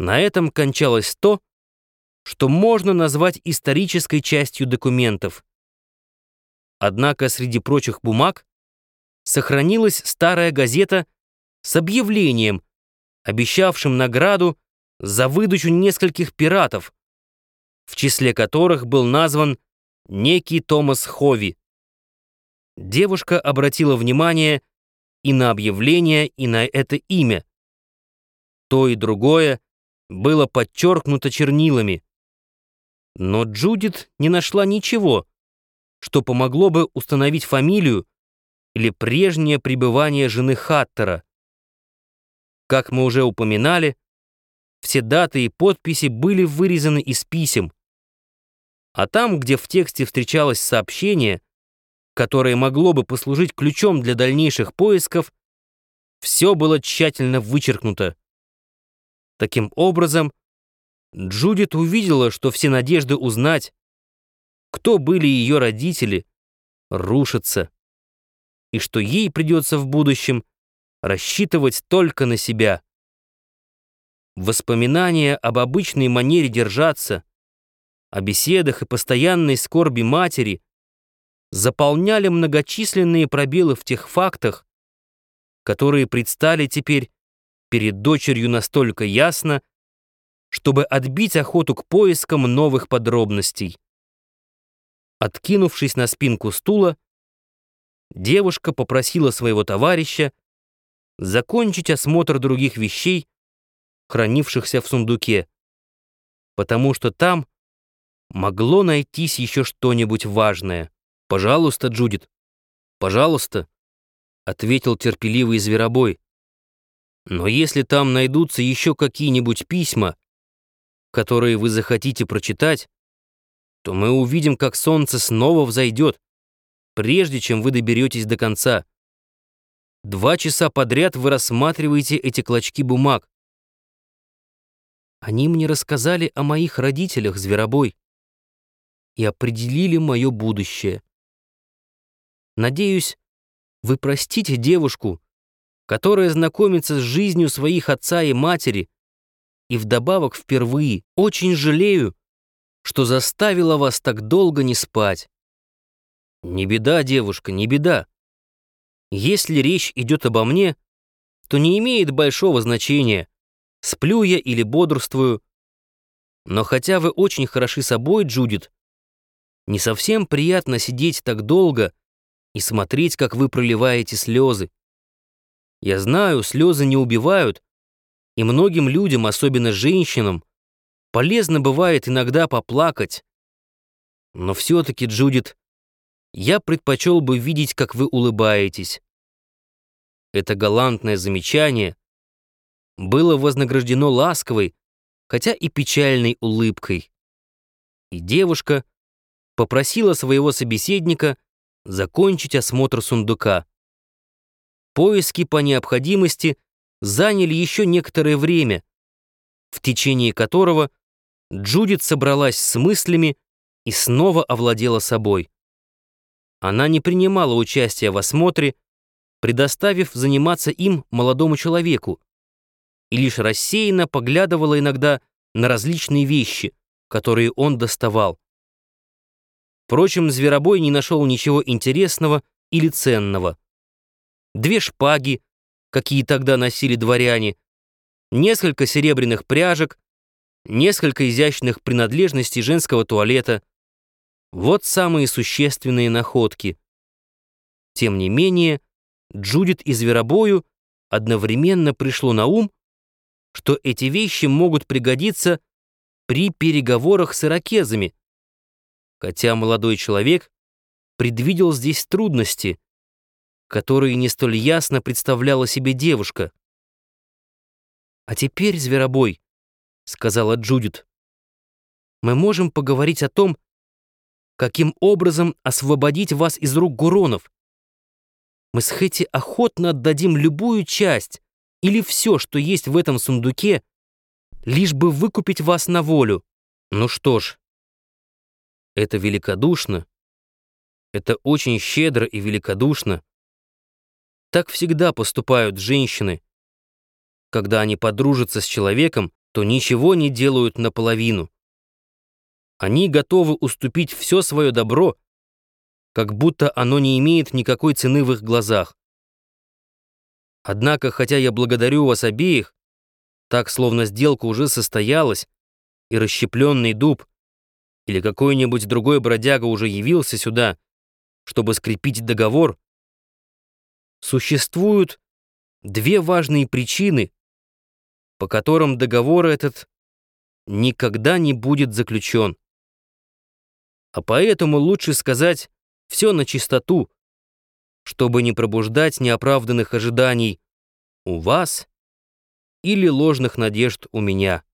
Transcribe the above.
На этом кончалось то, что можно назвать исторической частью документов. Однако среди прочих бумаг сохранилась старая газета с объявлением, обещавшим награду за выдачу нескольких пиратов, в числе которых был назван некий Томас Хови. Девушка обратила внимание и на объявление, и на это имя. То и другое было подчеркнуто чернилами. Но Джудит не нашла ничего, что помогло бы установить фамилию или прежнее пребывание жены Хаттера. Как мы уже упоминали, все даты и подписи были вырезаны из писем. А там, где в тексте встречалось сообщение, которое могло бы послужить ключом для дальнейших поисков, все было тщательно вычеркнуто. Таким образом, Джудит увидела, что все надежды узнать, кто были ее родители, рушатся, и что ей придется в будущем рассчитывать только на себя. Воспоминания об обычной манере держаться, о беседах и постоянной скорби матери заполняли многочисленные пробелы в тех фактах, которые предстали теперь перед дочерью настолько ясно, чтобы отбить охоту к поискам новых подробностей. Откинувшись на спинку стула, девушка попросила своего товарища закончить осмотр других вещей, хранившихся в сундуке, потому что там могло найтись еще что-нибудь важное. «Пожалуйста, Джудит, пожалуйста», — ответил терпеливый зверобой. «Но если там найдутся еще какие-нибудь письма, которые вы захотите прочитать, то мы увидим, как солнце снова взойдет, прежде чем вы доберетесь до конца. Два часа подряд вы рассматриваете эти клочки бумаг. Они мне рассказали о моих родителях, Зверобой, и определили мое будущее. Надеюсь, вы простите девушку, которая знакомится с жизнью своих отца и матери, и вдобавок впервые очень жалею, что заставила вас так долго не спать. Не беда, девушка, не беда. Если речь идет обо мне, то не имеет большого значения, сплю я или бодрствую. Но хотя вы очень хороши собой, Джудит, не совсем приятно сидеть так долго и смотреть, как вы проливаете слезы. Я знаю, слезы не убивают, и многим людям, особенно женщинам, полезно бывает иногда поплакать. Но все-таки, Джудит, я предпочел бы видеть, как вы улыбаетесь. Это галантное замечание было вознаграждено ласковой, хотя и печальной улыбкой. И девушка попросила своего собеседника закончить осмотр сундука. Поиски по необходимости — заняли еще некоторое время, в течение которого Джудит собралась с мыслями и снова овладела собой. Она не принимала участия в осмотре, предоставив заниматься им молодому человеку, и лишь рассеянно поглядывала иногда на различные вещи, которые он доставал. Впрочем, Зверобой не нашел ничего интересного или ценного. Две шпаги, какие тогда носили дворяне, несколько серебряных пряжек, несколько изящных принадлежностей женского туалета. Вот самые существенные находки. Тем не менее, Джудит и Зверобою одновременно пришло на ум, что эти вещи могут пригодиться при переговорах с иракезами, хотя молодой человек предвидел здесь трудности — которые не столь ясно представляла себе девушка. «А теперь, зверобой», — сказала Джудит, — «мы можем поговорить о том, каким образом освободить вас из рук Гуронов. Мы с Хэти охотно отдадим любую часть или все, что есть в этом сундуке, лишь бы выкупить вас на волю. Ну что ж, это великодушно, это очень щедро и великодушно, так всегда поступают женщины, когда они подружатся с человеком, то ничего не делают наполовину. Они готовы уступить все свое добро, как будто оно не имеет никакой цены в их глазах. Однако, хотя я благодарю вас обеих, так, словно сделка уже состоялась, и расщепленный дуб или какой-нибудь другой бродяга уже явился сюда, чтобы скрепить договор, существуют две важные причины, по которым договор этот никогда не будет заключен. А поэтому лучше сказать все на чистоту, чтобы не пробуждать неоправданных ожиданий у вас или ложных надежд у меня.